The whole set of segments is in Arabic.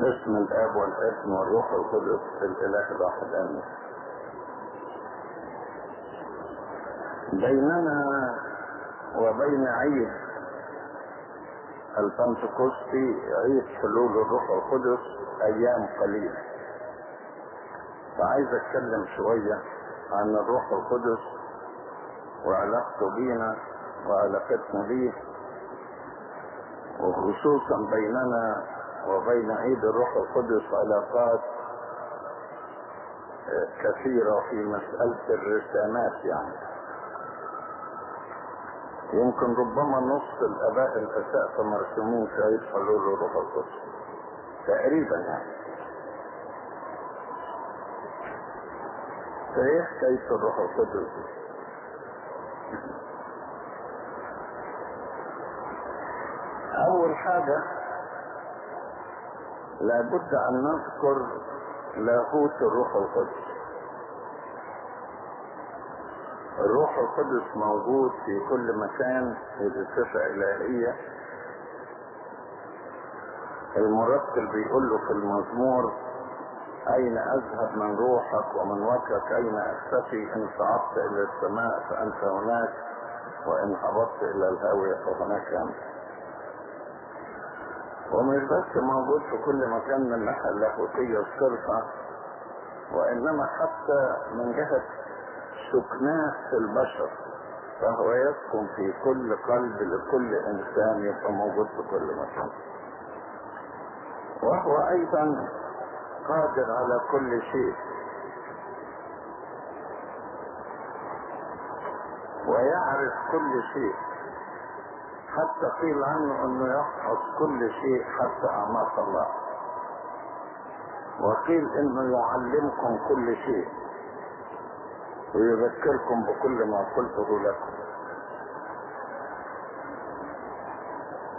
باسم الآب والابن والروح القدس الإله الواحد آمين. بيننا وبين عيد البنتكوستي عيد حلول الروح القدس أيام قليلة. فعايز أتكلم شوية عن الروح القدس وعلاقته بينا وعلاقتنا بيه وخصوصا بيننا وبين عيد الروح القدس علاقات كثيرة في مسألة الرسامات يعني. يمكن ربما نص الآباء الأساء مرسومين في عيد حلول الروح القدس. تقريبا يعني. فإيه حكاية الروح القدس؟ أول حاجة لابد أن نذكر لاهوت الروح القدس. الروح القدس موجود في كل مكان في صفة إلهية المرتل بيقول له في المزمور أين أذهب من روحك ومن وجهك؟ أين أختفي إن صعدت إلى السماء فأنت هناك وإن هبطت إلى الهاوية فهناك أنت. ومش بس موجود في كل مكان من الناحية اللاهوتية الصرفة وإنما حتى من جهة سكناه في البشر فهو يسكن في كل قلب لكل إنسان يبقى موجود في كل مكان. وهو أيضا قادر على كل شيء. ويعرف كل شيء. حتى قيل عنه أنه يفحص كل شيء حتى اعماق الله. وقيل إنه يعلمكم كل شيء. ويذكركم بكل ما قلته لكم.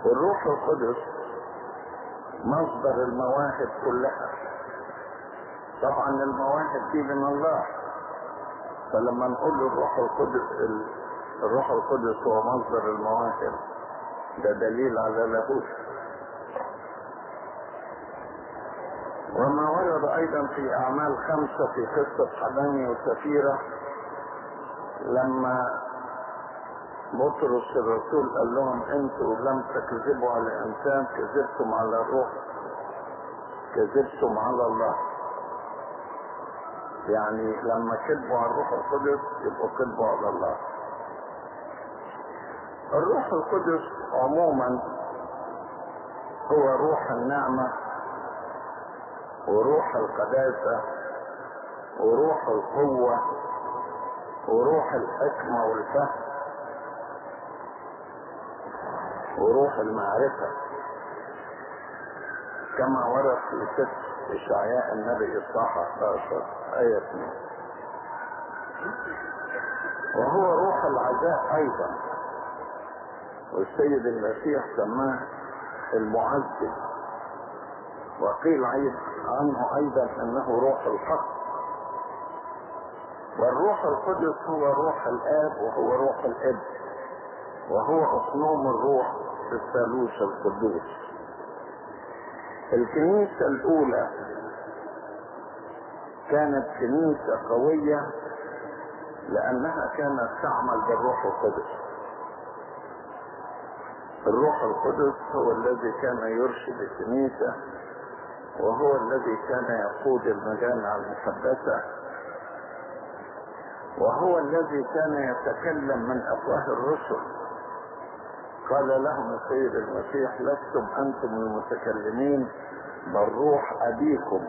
الروح القدس مصدر المواهب كلها. طبعا المواهب دي من الله. فلما نقول الروح القدس الروح القدس هو مصدر المواهب. ده دليل على لاهوت وما ورد أيضا في أعمال خمسة في قصة حنانيا وسفيرة لما بطرس الرسول قال لهم أنتوا لم تكذبوا على إنسان كذبتم على الروح كذبتم على الله. يعني لما كذبوا على الروح القدس يبقوا كذبوا على الله. الروح القدس عموما هو روح النعمة وروح القداسة وروح القوة وروح الحكمة والفهم وروح المعرفة. كما ورد في سفر إشعياء النبي إصحاح 11 آية 2 وهو روح العزاء أيضا. والسيد المسيح سماه المعزز وقيل عنه أيضا أنه روح الحق والروح القدس هو روح الآب وهو روح الاب وهو اصنوم الروح في الثالوث القدوس. الكنيسة الأولى كانت كنيسة قوية لأنها كانت تعمل بالروح القدس. الروح القدس هو الذي كان يرشد الكنيسة وهو الذي كان يقود المجامع المقدسة وهو الذي كان يتكلم من أفواه الرسل. قال لهم السيد المسيح لستم أنتم المتكلمين بل روح أبيكم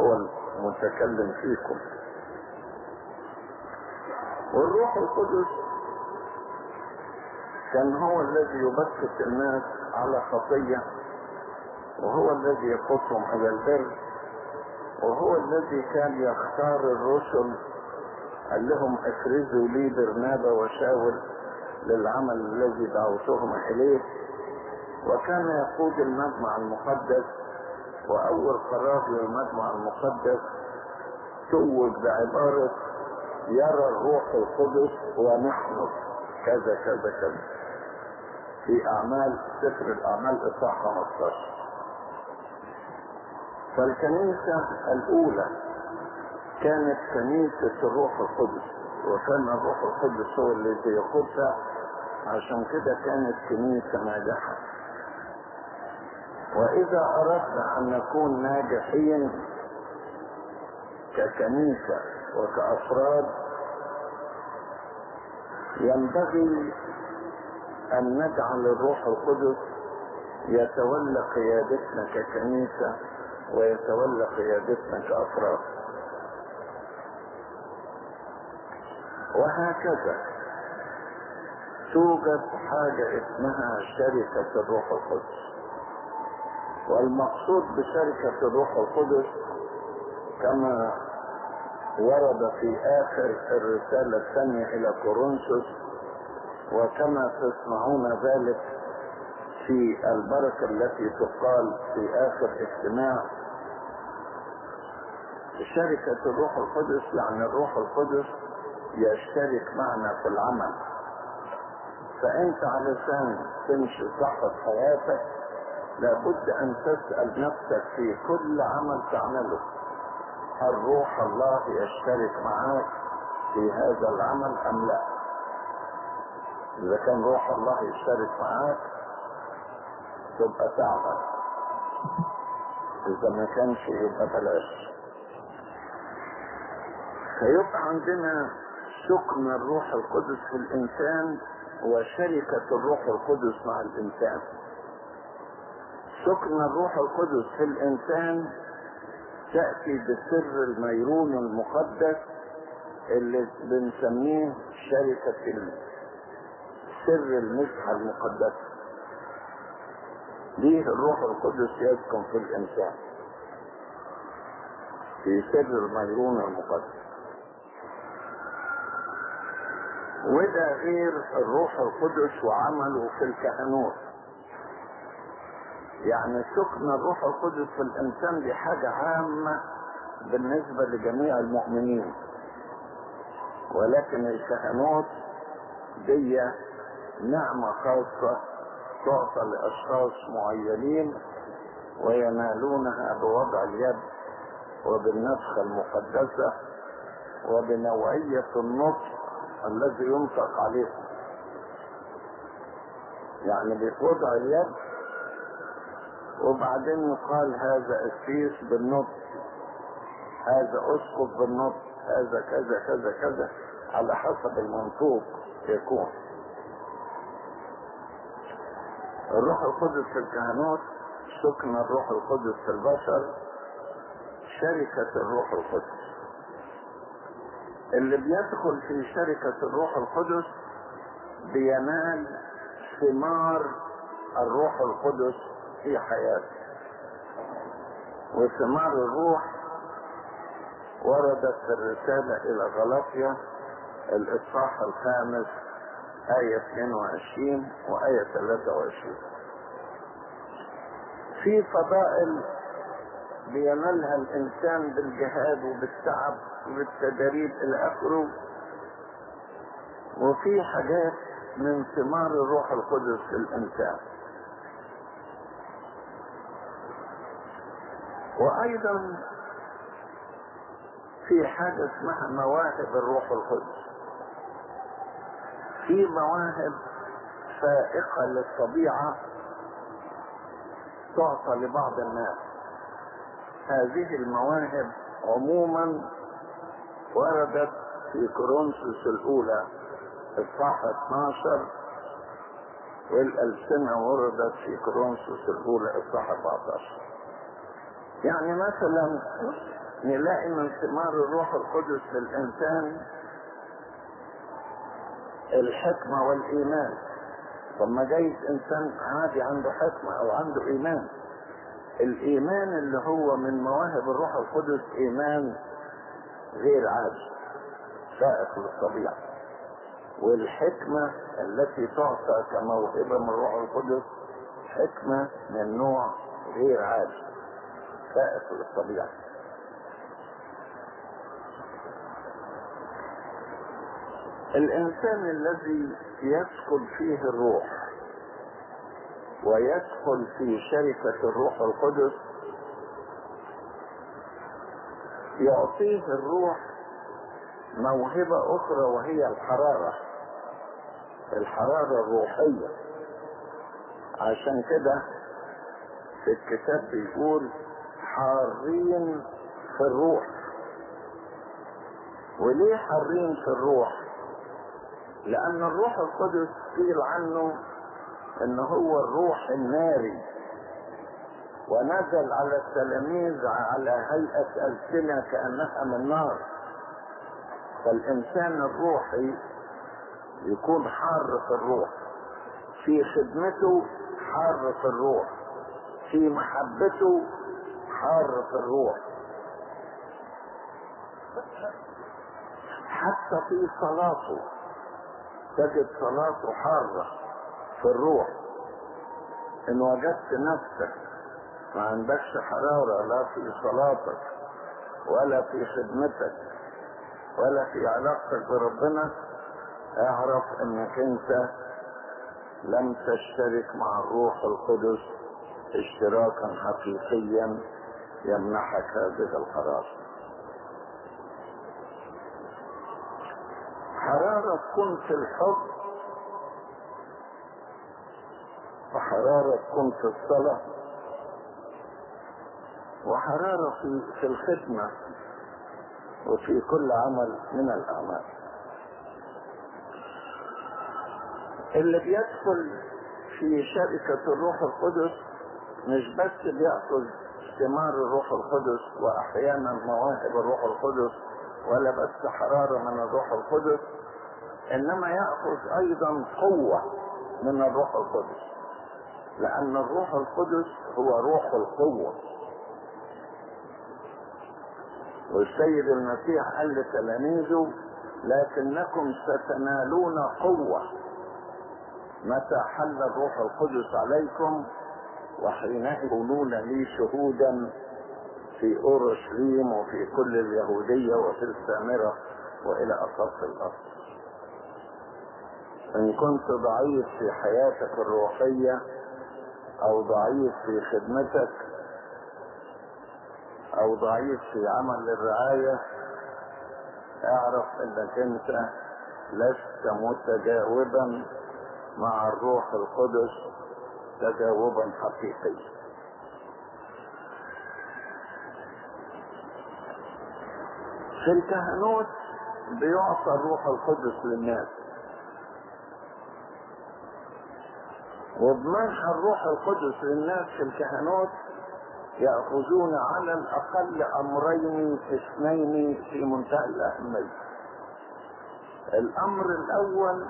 هو المتكلم فيكم. والروح القدس كان هو الذي يبكت الناس على خطية وهو الذي يقودهم إلى البر وهو الذي كان يختار الرسل قال لهم أفرزوا لي برنابا وشاول للعمل الذي دعوتهم إليه. وكان يقود المجمع المقدس وأول قرار للمجمع المقدس توج بعبارة يرى الروح القدس ونحن كذا كذا كذا في أعمال سفر الأعمال إصحاح 15 فالكنيسة الأولى كانت كنيسة الروح القدس وكان الروح القدس هو الذي يقودها. عشان كده كانت كنيسة ناجحة. وإذا أردنا أن نكون ناجحين ككنيسة وكأفراد ينبغي أن نجعل الروح القدس يتولى قيادتنا ككنيسة ويتولى قيادتنا كأفراد وهكذا توجد حاجة اسمها شركة الروح القدس. والمقصود بشركة الروح القدس كما ورد في آخر الرسالة الثانية إلى كورنثوس وكما تسمعون ذلك في البركة التي تقال في آخر اجتماع شركة الروح القدس يعني الروح القدس يشترك معنا في العمل. فأنت علشان تمشي صح في حياتك لابد أن تسأل نفسك في كل عمل تعمله. هل روح الله يشترك معاك في هذا العمل أم لا؟ إذا كان روح الله يشترك معاك تبقى تعمل إذا ما كانش يبقى بلاش. فيبقى عندنا سكن الروح القدس في الإنسان وشركة الروح القدس مع الإنسان. سكن الروح القدس في الإنسان تأتي بسر الميرون المقدس اللي بنسميه شركة سر المسحة المقدسة ليه الروح القدس يسكن في الإنسان؟ في سر الميرون المقدس. وده غير الروح القدس وعمله في الكهنوت. يعني سكن الروح القدس في الإنسان دي حاجة عامة بالنسبة لجميع المؤمنين. ولكن الكهنوت دي نعمة خاصة تعطى لأشخاص معينين وينالونها بوضع اليد وبالنفخة المقدسة وبنوعية النطق الذي ينطق عليه. يعني بوضع اليد وبعدين يقال هذا السيس بالنطق هذا اسقط بالنطق هذا كذا كذا كذا على حسب المنطوق يكون. الروح القدس في الكهنوت سكن الروح القدس في البشر شركة الروح القدس. اللي بيدخل في شركة الروح القدس بينال ثمار الروح القدس في حياته. وثمار الروح وردت في الرسالة إلى غلاطيا الإصحاح الخامس آية 22 وآية 23 في فضائل بينالها الإنسان بالجهاد وبالتعب وبالتدريب إلى آخره وفي حاجات من ثمار الروح القدس في الإنسان وأيضا في حاجة اسمها مواهب الروح القدس. في مواهب فائقة للطبيعة تعطى لبعض الناس. هذه المواهب عموما وردت في كورنثوس الأولى الصفحة 12 والألسنة وردت في كورنثوس الأولى الصفحة 14 يعني مثلا نلاقي من ثمار الروح القدس للإنسان الحكمة والإيمان. طب ما جايز إنسان عادي عنده حكمة أو عنده إيمان. الإيمان اللي هو من مواهب الروح القدس إيمان غير عادي. سائق للطبيعة. والحكمة التي تعطى كموهبة من الروح القدس حكمة من نوع غير عادي. سائق للطبيعة. الإنسان الذي يسكن فيه الروح ويدخل في شركة الروح القدس يعطيه الروح موهبة أخرى وهي الحرارة الحرارة الروحية. عشان كده في الكتاب بيقول حارين في الروح. وليه حارين في الروح؟ لأن الروح القدس قيل عنه إن هو الروح الناري. ونزل على التلاميذ على هيئة ألسنة كأنها من نار. فالإنسان الروحي يكون حار في الروح. في خدمته حار في الروح. في محبته حار في الروح. حتى في صلاته. تجد صلاته حارة في الروح. إن وجدت نفسك ما عندكش حرارة لا في صلاتك ولا في خدمتك ولا في علاقتك بربنا اعرف إنك أنت لم تشترك مع الروح القدس اشتراكا حقيقيا يمنحك هذه الحرارة في الحب وحرارة في الصلاة وحرارة في, في الخدمة وفي كل عمل من الأعمال. اللي بيدخل في شركة الروح القدس مش بس بيأخذ ثمار الروح القدس وأحيانا مواهب الروح القدس ولا بس حرارة من الروح القدس إنما يأخذ أيضا قوة من الروح القدس لأن الروح القدس هو روح القوة. والسيد المسيح قال لتلاميذه لكنكم ستنالون قوة. متى حل الروح القدس عليكم؟ وحينئذ تكونون لي شهودا في أورشليم وفي كل اليهودية وفي السامرة وإلى اقصى الأرض. إن كنت ضعيف في حياتك الروحية أو ضعيف في خدمتك أو ضعيف في عمل الرعاية أعرف إنك أنت لست متجاوبا مع الروح القدس تجاوبا حقيقيا. في الكهنوت بيعطى الروح القدس للناس. وبمنح الروح القدس للناس في الكهنوت يأخذون على الأقل أمرين اثنين في منتهى الأهمية. الأمر الأول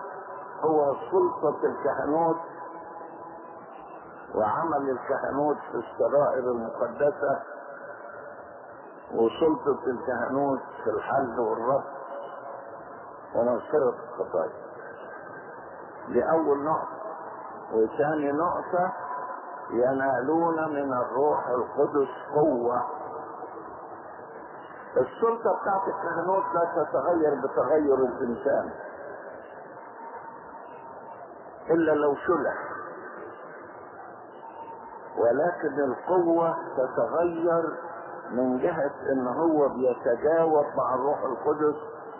هو سلطة الكهنوت وعمل الكهنوت في السرائر المقدسة وسلطة الكهنوت في الحل والرفض ومغفرة الخطايا دي أول نقطة وثاني نقطة ينالون من الروح القدس قوة. السلطة بتاعت الكهنوت لا تتغير بتغير الإنسان. إلا لو شلح ولكن القوة تتغير من جهة إن هو بيتجاوب مع الروح القدس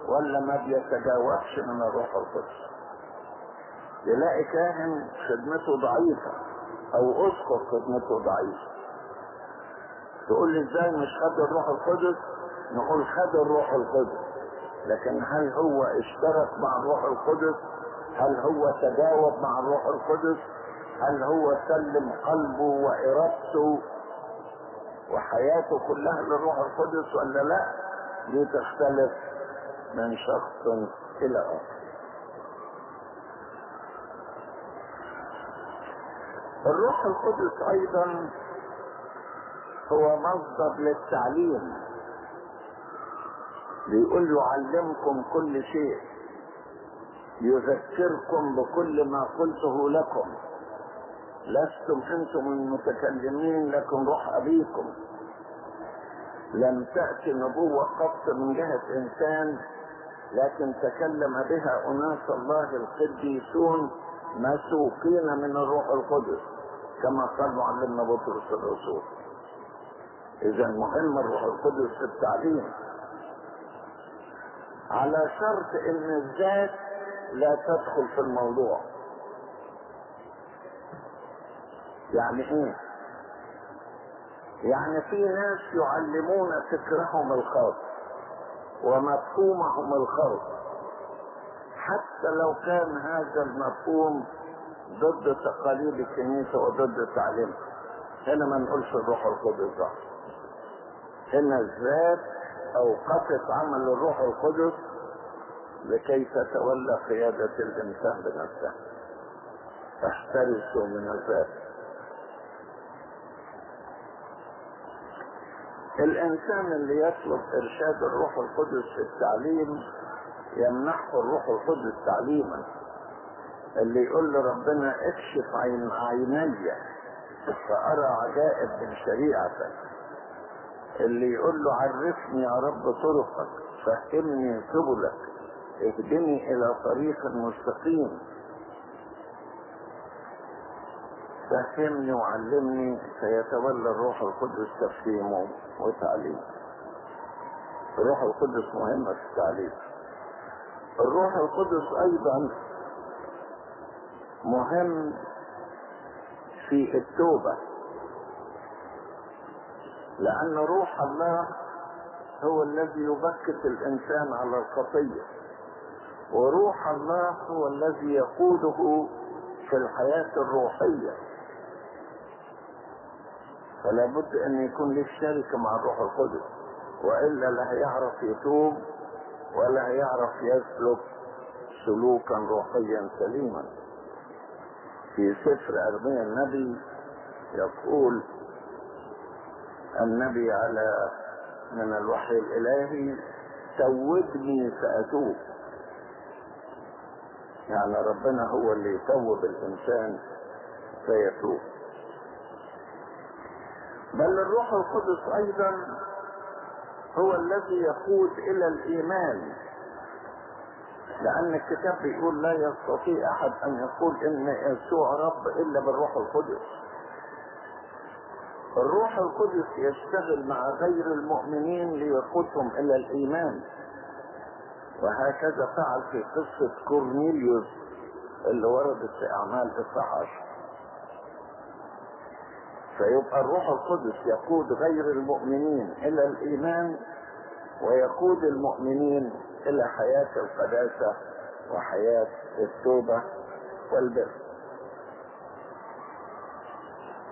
ولا ما بيتجاوبش من الروح القدس. يلاقي كاهن خدمته ضعيفة أو اسقف خدمته ضعيفة. تقول لي إزاي مش خد الروح القدس؟ نقول خد الروح القدس. لكن هل هو اشترك مع الروح القدس؟ هل هو تجاوب مع الروح القدس؟ هل هو سلم قلبه وإرادته وحياته كلها للروح القدس ولا لا؟ دي تختلف من شخص إلى آخر. الروح القدس أيضا هو مصدر للتعليم. بيقول يعلمكم كل شيء. يذكركم بكل ما قلته لكم. لستم أنتم المتكلمين لكن روح أبيكم. لم تأتي نبوة قط من جهة إنسان لكن تكلم بها أناس الله القديسون مسوقين من الروح القدس. كما قال معلمنا بطرس الرسول. اذا مهم الروح القدس في التعليم. على شرط إن الذات لا تدخل في الموضوع. يعني إيه؟ يعني في ناس يعلمون فكرهم الخاص ومفهومهم الخاص. حتى لو كان هذا المفهوم ضد تقاليد الكنيسة وضد تعليمها هنا ما نقولش الروح القدس ده هنا الذات أوقفت عمل الروح القدس لكي تتولى قيادة الإنسان بنفسه. احترسوا من الذات. الإنسان اللي يطلب إرشاد الروح القدس في التعليم يمنحه الروح القدس تعليما. اللي يقول لربنا اكشف عين عيني فأرى عجائب من شريعتك. اللي يقول له عرفني يا رب طرقك فهمني سبلك اهدني إلى طريق مستقيم فهمني وعلمني فيتولى الروح القدس تفهيمه وتعليمه الروح القدس مهمة في التعليم. الروح القدس أيضا مهم في التوبة لأن روح الله هو الذي يبكت الإنسان على الخطية وروح الله هو الذي يقوده في الحياة الروحية. فلا بد أن يكون لك شركة مع الروح القدس وإلا لا هيعرف يتوب ولا هيعرف يسلك سلوكا روحيا سليما. في سفر أرميا النبي يقول النبي على من الوحي الإلهي توبني فأتوب يعني ربنا هو اللي يتوب الإنسان فيتوب بل الروح القدس أيضا هو الذي يقود إلى الإيمان. لأن الكتاب بيقول لا يستطيع أحد أن يقول إن يسوع رب إلا بالروح القدس. الروح القدس يشتغل مع غير المؤمنين ليقودهم إلى الإيمان. وهكذا فعل في قصة كورنيليوس اللي وردت في أعمال عشر. فيبقى الروح القدس يقود غير المؤمنين إلى الإيمان ويقود المؤمنين إلى حياة القداسة وحياة التوبة والبر.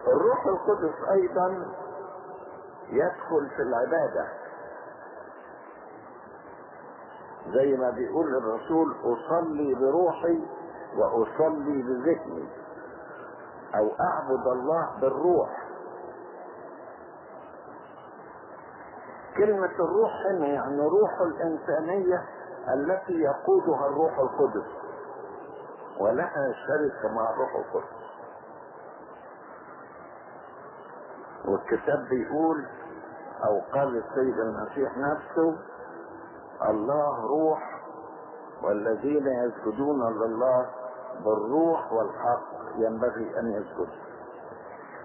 الروح القدس أيضا يدخل في العبادة. زي ما بيقول الرسول أصلي بروحي وأصلي بذهني أو أعبد الله بالروح. كلمة الروح هنا يعني روح الإنسانية التي يقودها الروح القدس. ولها شركة مع الروح القدس. والكتاب بيقول أو قال السيد المسيح نفسه الله روح والذين يسجدون لله بالروح والحق ينبغي أن يسجدوا.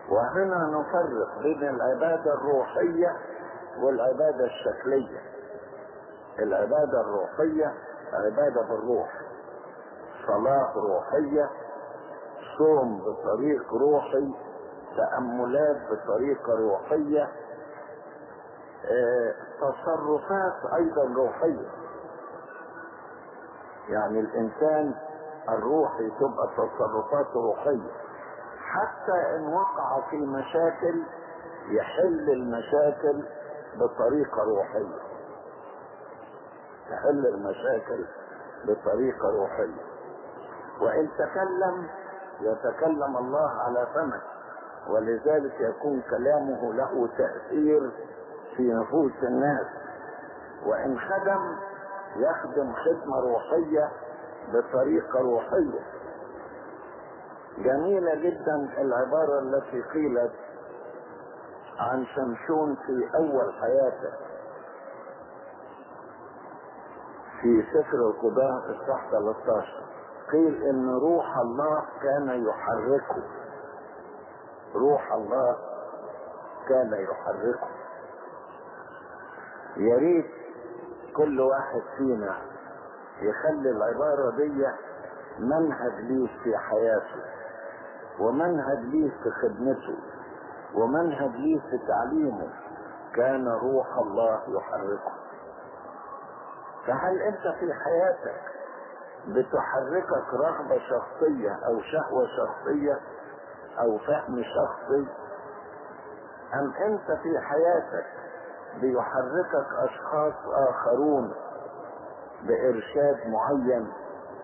وهنا نفرق بين العبادة الروحية والعبادة الشكلية العبادة الروحية عبادة بالروح صلاة روحية صوم بطريق روحي تأملات بطريقة روحية آه تصرفات أيضا روحية. يعني الإنسان الروحي تبقى تصرفات روحية. حتى إن وقع في مشاكل يحل المشاكل بطريقة روحية. تحل المشاكل بطريقة روحية. وإن تكلم يتكلم الله على فمه. ولذلك يكون كلامه له تأثير في نفوس الناس. وإن خدم يخدم خدمة روحية بطريقة روحية. جميلة جدا العبارة التي قيلت عن شمشون في أول حياته. في سفر القضاء اصحاح 13 قيل إن روح الله كان يحركه. روح الله كان يحركه. يا ريت كل واحد فينا يخلي العبارة دي منهج ليه في حياته ومنهج ليه في خدمته. ومنهج ليه في تعليمه كان روح الله يحركه. فهل أنت في حياتك بتحركك رغبة شخصية أو شهوة شخصية أو فهم شخصي؟ أم أنت في حياتك بيحركك أشخاص آخرون بإرشاد معين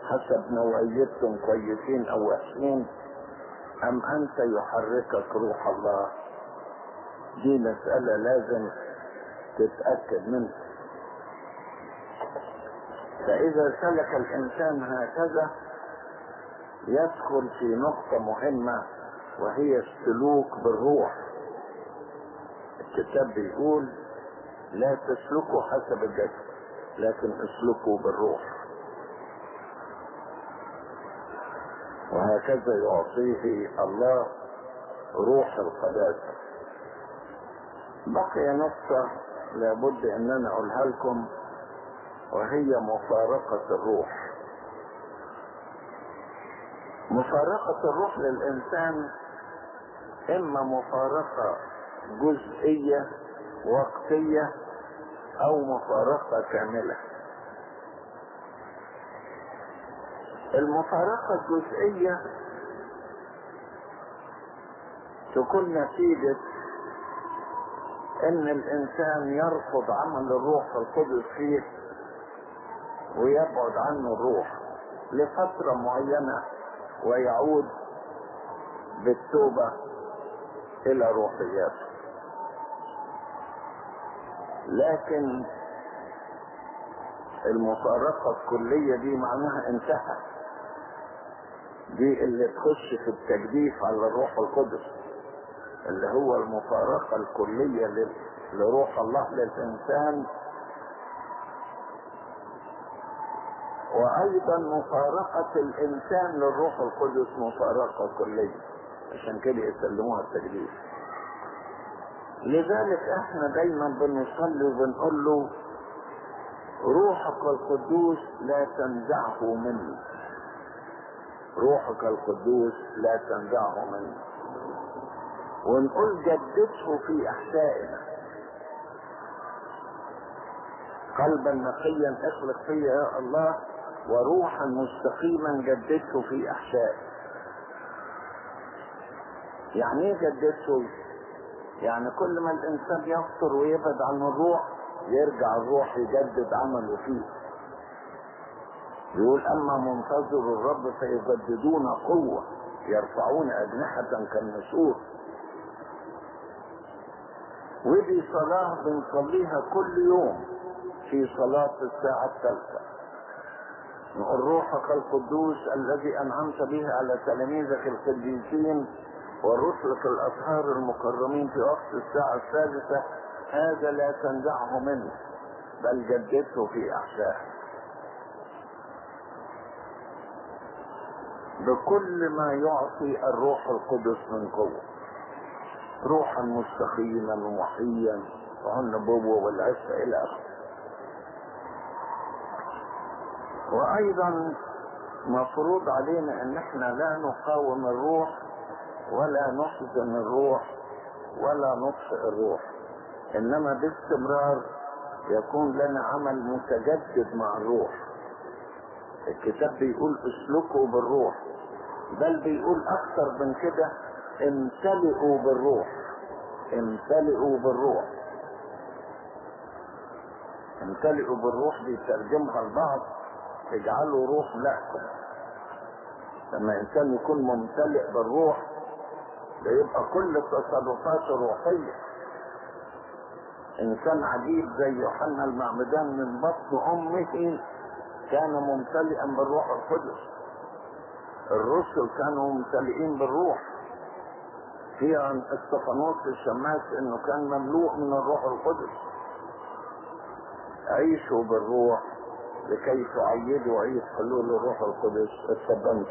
حسب نوعيتهم كويسين أو وحشين؟ أم أنت يحركك روح الله؟ دي مسألة لازم تتأكد منها. فإذا سلك الإنسان هكذا يدخل في نقطة مهمة وهي السلوك بالروح. الكتاب بيقول لا تسلكوا حسب الجسد لكن اسلكوا بالروح. وهكذا يعطيه الله روح القداسة. بقي نقطة لابد أن أنا أقولها لكم وهي مفارقة الروح. مفارقة الروح للإنسان إما مفارقة جزئية وقتية أو مفارقة كاملة. المفارقة الجزئية تكون نتيجة إن الإنسان يرفض عمل الروح القدس فيه ويبعد عنه الروح لفترة معينة ويعود بالتوبة إلى روحياته. لكن المفارقة الكلية دي معناها انتهى. دي اللي تخش في التجديف على الروح القدس. اللي هو المفارقة الكلية لروح الله للإنسان. وأيضا مفارقة الإنسان للروح القدس مفارقة كلية. عشان كده يسلموها التجديد لذلك إحنا دايما بنصلي وبنقول له روحك القدوس لا تنزعه مني. روحك القدوس لا تنزعه مني. ونقول جدده في احشائنا قلبا نقيا اخلق فيا يا الله وروحا مستقيما جدده في احشائي يعني إيه جدده؟ يعني كل ما الإنسان يفطر ويبعد عن الروح يرجع الروح يجدد عمله فيه. يقول أما منتظر الرب فيجددون قوة يرفعون أجنحة كالنسور. ودي صلاة بنصليها كل يوم في صلاة الساعة الثالثة. نقول روحك القدوس الذي أنعمت به على تلاميذك القديسين ورسلك الأطهار المكرمين في وقت الساعة الثالثة هذا لا تنزعه منه بل جدده في أحشائه. بكل ما يعطي الروح القدس من قوة. روحا مستقيما ومحيا والنبوة والعفة إلى آخره. وأيضا مفروض علينا أن إحنا لا نقاوم الروح ولا نحزن الروح ولا نطفئ الروح. إنما باستمرار يكون لنا عمل متجدد مع الروح. الكتاب بيقول اسلكوا بالروح بل بيقول أكثر من كده امتلئوا بالروح. امتلئوا بالروح. امتلئوا بالروح بيترجمها البعض اجعلوا روح لكم. لما انسان يكون ممتلئ بالروح ده يبقى كل تصرفاته روحية. إنسان عجيب زي يوحنا المعمدان من بطن أمه كان ممتلئا بالروح القدس. الرسل كانوا ممتلئين بالروح. في عن استفانوس الشماس إنه كان مملوء من الروح القدس. عيشوا بالروح لكي تعيدوا عيد حلول الروح القدس. اتفضلوا.